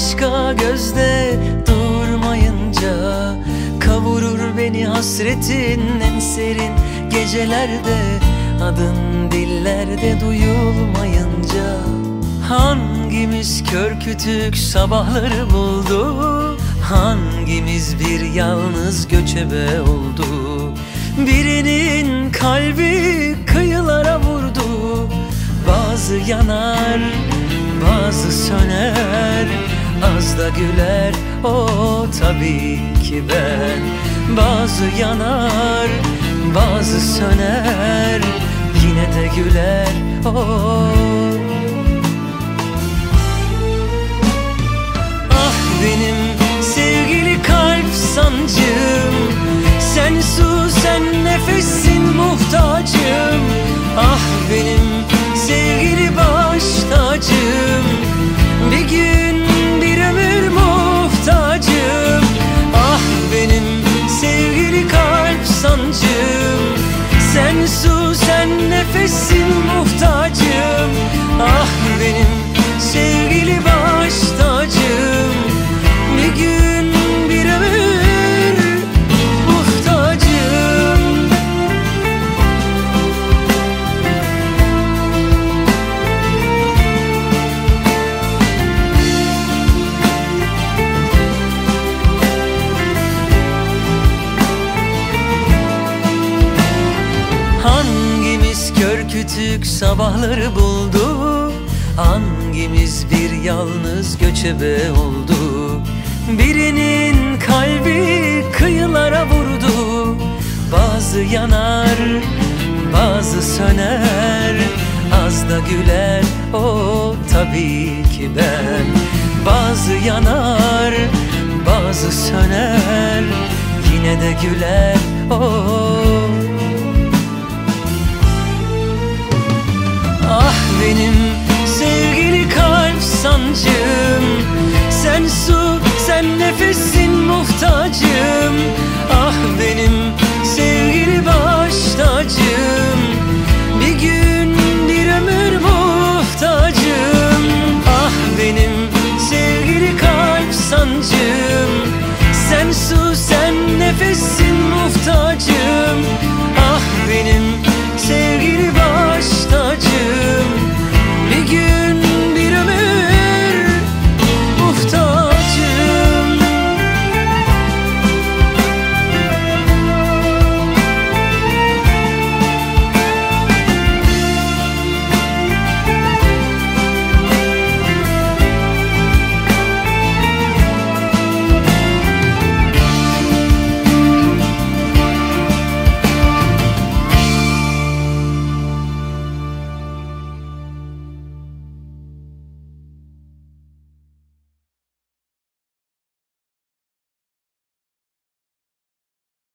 başka gözde durmayınca Kavurur beni hasretin en serin gecelerde Adın dillerde duyulmayınca. Hangimiz kör kütük sabahları buldu? Hangimiz bir yalnız göçebe oldu? Birinin kalbi kıyılara vurdu. Bazı yanar, bazı söner güler, o tabii ki ben. Bazı yanar, bazı söner Yine de güler, o. Ah benim sevgili kalp sancım Sen su sen nefesin muhtacım. Ah benim sevgili baş nefesin muhtacım kütük sabahları buldu. Hangimiz bir yalnız göçebe oldu? Birinin kalbi kıyılara vurdu. Bazı yanar, bazı söner. Az da güler, o tabii ki ben. Bazı yanar, bazı söner. Yine de güler, o kalp sancım Sen su, sen nefesin muhtacım